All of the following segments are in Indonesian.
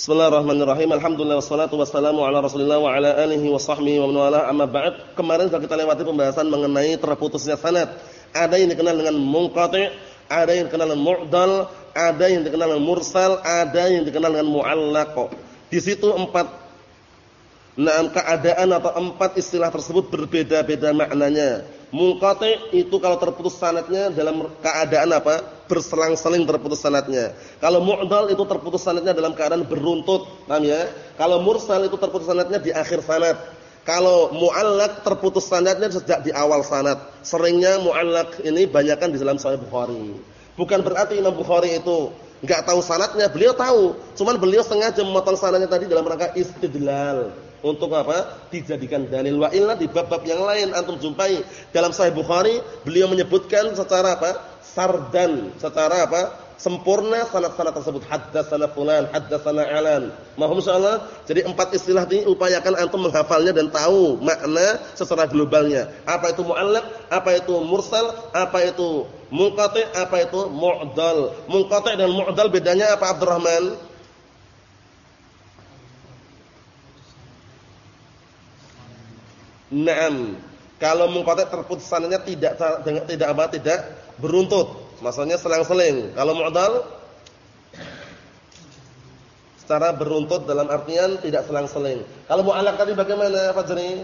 Bismillahirrahmanirrahim. Alhamdulillah wassalatu wassalamu ala Rasulillah wa ala alihi wa sahbihi wa man wala amma ba'd. Kemarin sudah kita lewati pembahasan mengenai terputusnya sanad. Ada yang dikenal dengan munqati', ada yang dikenal dengan mu'dal, ada yang dikenal dengan mursal, ada yang dikenal dengan mu'allaq. Di situ empat nah keadaan atau empat istilah tersebut berbeda-beda maknanya. Munqati itu kalau terputus sanadnya dalam keadaan apa? Berselang-seling terputus sanadnya. Kalau mu'dal itu terputus sanadnya dalam keadaan beruntut, paham ya? Kalau mursal itu terputus sanadnya di akhir sanad. Kalau mu'allaq terputus sanadnya sejak di awal sanad. Seringnya mu'allaq ini banyakkan di dalam Sahih Bukhari. Bukan berarti Imam Bukhari itu enggak tahu sanadnya, beliau tahu. Cuman beliau sengaja memotong sanadnya tadi dalam rangka istidlal untuk apa? Dijadikan dalil wa illa di bab-bab yang lain antum jumpai dalam Sahih Bukhari beliau menyebutkan secara apa? sardan, secara apa? sempurna sanad-sanad tersebut haddatsana fulan, haddatsana alan. Mohon insyaallah. Jadi empat istilah ini upayakan antum menghafalnya dan tahu makna secara globalnya. Apa itu muallaq, apa itu mursal, apa itu munqati', apa itu mu'dal. Munqati' dan mu'dal bedanya apa Abdurrahman? Naam. Kalau munqati terputus sanadnya tidak tidak apa? Tidak beruntut. Maksudnya selang-seling. Kalau mu'dal secara beruntut dalam artian tidak selang-seling. Kalau mu'allaq tadi bagaimana Fajri?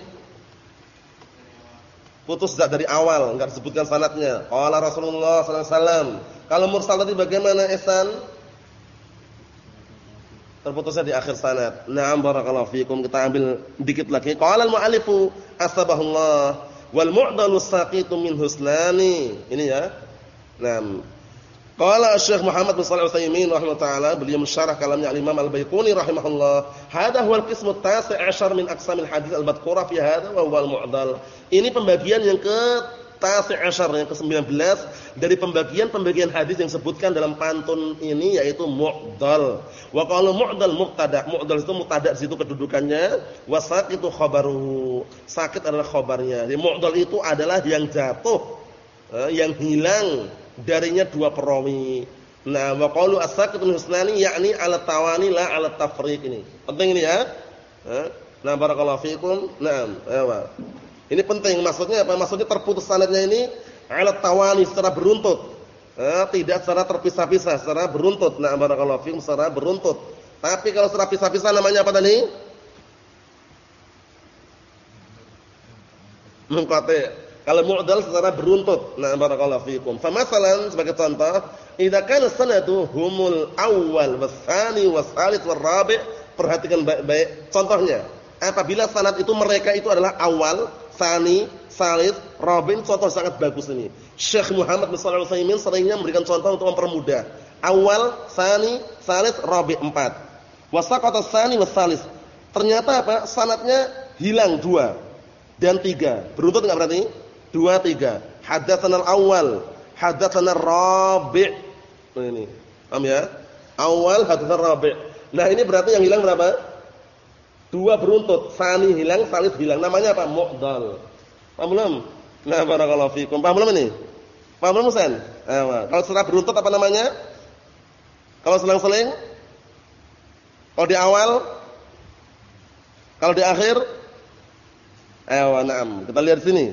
Putus dari awal, enggak disebutkan sanadnya. Qala Rasulullah sallallahu alaihi wasallam. Kalau mursal tadi bagaimana Ihsan? Terputusnya di akhir sanad. Na'am barakallahu fikum. Kita ambil dikit lagi. Qala al-mu'allifu asbahullah wal mu'dalu saqitu min husnani. Ini ya. Naam. Qala Syekh Muhammad bin Shalih Al-Utsaimin rahimahullah beliau mensyarah kalamnya Al-Imam Al-Baiquni rahimahullah. Hada huwal qismu at-tasi' min aqsamil hadits al-madhkura fi hada wa huwal mu'dal. Ini pembagian yang ke Tasi' asyar yang ke-19 dari pembagian-pembagian hadis yang disebutkan dalam pantun ini yaitu mu'dal. Wa qalu mu'dal muqtada. Mu'dal itu muqtada di situ kedudukannya, wasaq itu khabaruhu. Sakit adalah khabarnya. Jadi mu'dal itu adalah yang jatuh, eh, yang hilang darinya dua perawi. Nah, wa qalu as-saqit husnani yakni ala tawani la ala tafriq ini. Penting ini ya. Eh, nah, barakallahu fikum. Naam, ayo. Ini penting maksudnya apa? Maksudnya terputus sanadnya ini alat tawani secara beruntut. Eh, tidak secara terpisah-pisah, secara beruntut. Nah, barakallahu fiikum secara beruntut. Tapi kalau secara pisah-pisah namanya apa tadi? Munqati. Kalau mu'dal secara beruntut. Nah, barakallahu fiikum. Famasalan sebagai contoh, idza kana sanadu humul awwal was-tsani was-tsalits war-rabi', perhatikan baik-baik contohnya. Apabila sanad itu mereka itu adalah awal, Sani, Salis, Robin contoh sangat bagus ini. Syekh Muhammad bin Shalih Al-Utsaimin seringnya memberikan contoh untuk mempermudah. Awal, Sani, Salis, Robin empat. Wasaqata Sani was Salis. Ternyata apa? Sanatnya hilang dua dan tiga. Beruntut enggak berarti? Dua, tiga. Hadatsanal awal, hadatsanal Rabi'. Nah ini. Paham ya? Awal, hadatsanal Rabi'. Nah ini berarti yang hilang berapa? Dua beruntut, sani hilang, salis hilang. Namanya apa? Mu'dal. Paham belum? Nah, barakallahu fikum. Paham belum ini? Paham belum, Ustaz? Kalau setelah beruntut apa namanya? Kalau selang-seling? Kalau di awal? Kalau di akhir? Ayo, na'am. Kita lihat sini.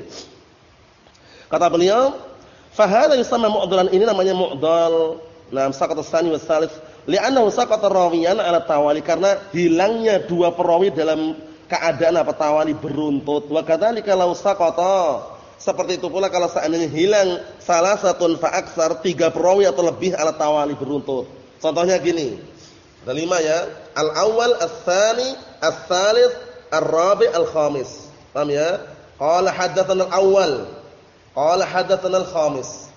Kata beliau, "Fa yusamma mu'dalan." Ini namanya mu'dal. Nah, saqata was salis Li'annahu saqata rawiyan ala tawali karena hilangnya dua perawi dalam keadaan apa tawali beruntut. Wa kadzalika law saqata seperti itu pula kalau seandainya hilang salah satu fa aksar tiga perawi atau lebih ala tawali beruntut. Contohnya gini. Ada lima ya. Al-awwal, as-tsani, as-tsalits, ar-rabi', al-khamis. Paham ya? Qala hadatsana al-awwal. Qala hadatsana al-khamis.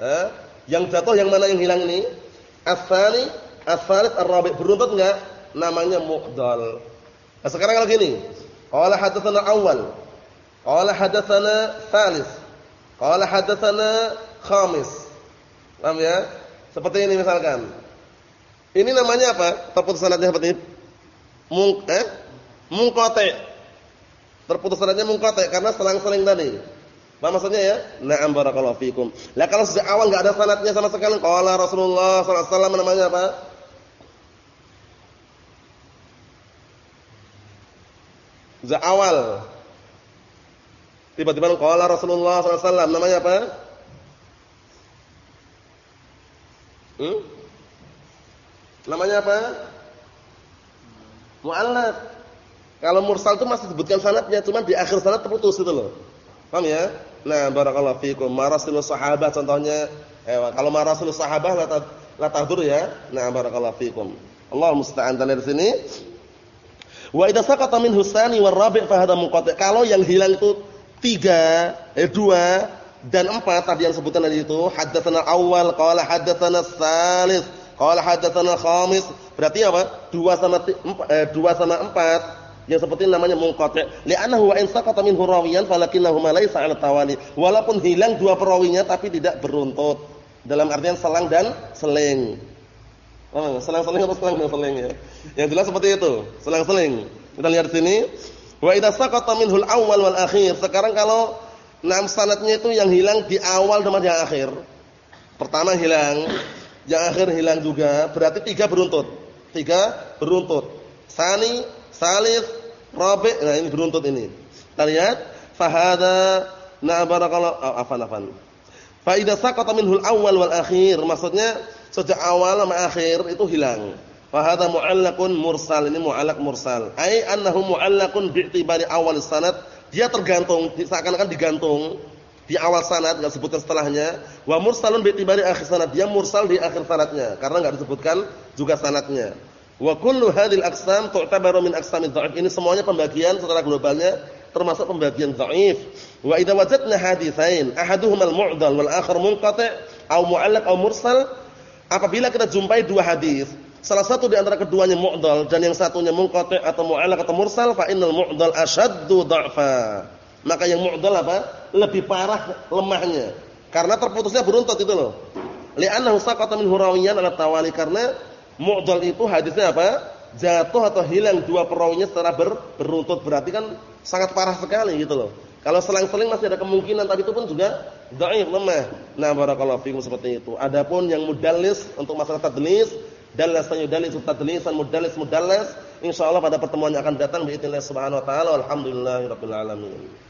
Eh? Yang jatuh yang mana yang hilang ini? As-tsani, as-tsalits, ar-rabi' beruntut enggak? Namanya mu'dal. Nah, sekarang kalau gini, qala hadatsana awal. Qala hadatsana tsalis. Qala hadatsana khamis. Paham ya? Seperti ini misalkan. Ini namanya apa? Terputus sanadnya seperti ini. Mung eh? Mungqati. Terputus sanadnya mungqati karena selang-seling tadi. Paham maksudnya ya? Na'am barakallahu fikum. Lah kalau sejak awal enggak ada sanatnya sama sekali, qala Rasulullah sallallahu alaihi namanya apa? Sejak awal tiba-tiba qala Rasulullah sallallahu alaihi namanya apa? Hmm? Namanya apa? Mu'allaf. Kalau mursal itu masih disebutkan sanatnya, cuma di akhir sanat terputus itu loh. Paham ya? Nah, barakallahu fikum. Marasilus sahabat contohnya, eh, kalau marasilus sahabat la tahdur ya. Nah, barakallahu fikum. Allah musta'an dari sini. Wa idza saqata min husani war rabi' fa hadha munqati'. Kalau yang hilang itu tiga, eh dua dan empat tadi yang sebutan tadi itu, haddatsana awal, qala haddatsana salis, qala haddatsana khamis. Berarti apa? Dua sama eh, dua sama empat yang seperti namanya munqati' li'annahu wa in saqata minhu rawiyan falakinahu laysa 'ala tawali walaupun hilang dua perawinya tapi tidak beruntut. Dalam artian selang dan seling. Selang-seling atau selang dan seling ya? Yang jelas seperti itu. Selang-seling. Kita lihat sini. Wa idza saqata minhu al-awwal wal akhir. Sekarang kalau enam sanadnya itu yang hilang di awal dan yang akhir. Pertama hilang yang akhir hilang juga. Berarti tiga beruntut. Tiga beruntut. Sani salis Rabi' nah ini beruntut ini. Kita lihat fahada na barakallahu oh, afan afan. Fa idza saqata minhu al-awwal wal akhir maksudnya sejak awal sama akhir itu hilang. Fahada mu'allaqun mursal ini mu'allaq mursal. Ai annahu mu'allaqun bi'tibari awal sanad dia tergantung seakan-akan digantung di awal sanad enggak sebutkan setelahnya wa mursalun bi'tibari akhir sanad dia mursal di akhir sanadnya karena enggak disebutkan juga sanadnya Wa kullu hadhil aqsam tu'tabaru min aqsamid dha'if. Ini semuanya pembagian secara globalnya termasuk pembagian dhaif. Wa idza wajadna haditsain ahaduhuma al-mu'dal wal akhar munqati' aw mu'allaq aw mursal, apabila kita jumpai dua hadis, salah satu di antara keduanya mu'dal dan yang satunya munqati' atau mu'allaq atau mursal, fa innal mu'dal ashaddu dha'fa. Maka yang mu'dal apa? Lebih parah lemahnya. Karena terputusnya beruntut itu loh. Li'annahu saqata min hurawiyan ala tawali karena Mu'dal itu hadisnya apa? Jatuh atau hilang dua perawinya secara ber, beruntut berarti kan sangat parah sekali gitu loh. Kalau selang-seling masih ada kemungkinan tapi itu pun juga dhaif lemah. Nah, barakallahu fikum seperti itu. Adapun yang mudallis untuk masalah tadlis, dallas yudallis tadlisan mudallis mudallas, insyaallah pada pertemuan yang akan datang باذن subhanahu wa taala. Alhamdulillahirabbil alamin.